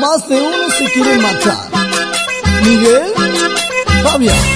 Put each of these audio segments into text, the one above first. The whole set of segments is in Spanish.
Más de uno se quiere matar. Miguel, Fabián.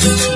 Thank you.